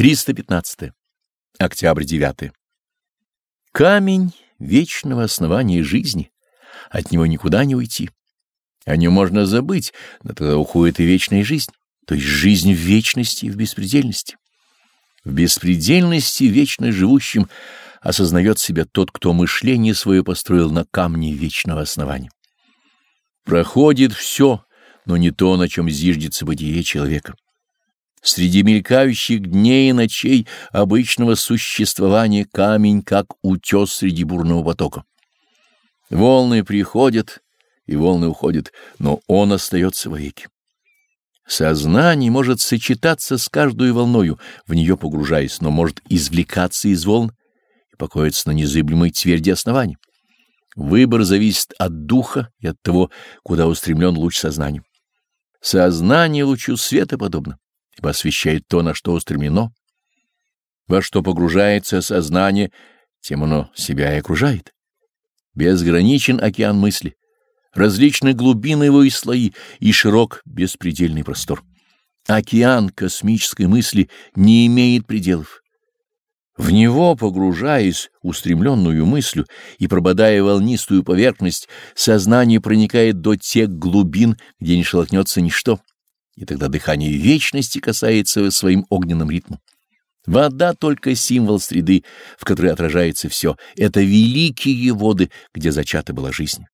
315. Октябрь 9. Камень вечного основания жизни, от него никуда не уйти. О нем можно забыть, но тогда уходит и вечная жизнь, то есть жизнь в вечности и в беспредельности. В беспредельности вечно живущим осознает себя тот, кто мышление свое построил на камне вечного основания. Проходит все, но не то, на чем зиждется бытие человека. Среди мелькающих дней и ночей обычного существования камень, как утес среди бурного потока. Волны приходят, и волны уходят, но он остается вовеки. Сознание может сочетаться с каждой волною, в нее погружаясь, но может извлекаться из волн и покоиться на незыблемой тверди оснований. Выбор зависит от духа и от того, куда устремлен луч сознания. Сознание лучу света подобно ибо освещает то, на что устремлено. Во что погружается сознание, тем оно себя и окружает. Безграничен океан мысли, различны глубины его и слои, и широк беспредельный простор. Океан космической мысли не имеет пределов. В него, погружаясь устремленную мыслью и прободая волнистую поверхность, сознание проникает до тех глубин, где не шелохнется ничто и тогда дыхание вечности касается своим огненным ритмом. Вода — только символ среды, в которой отражается все. Это великие воды, где зачата была жизнь.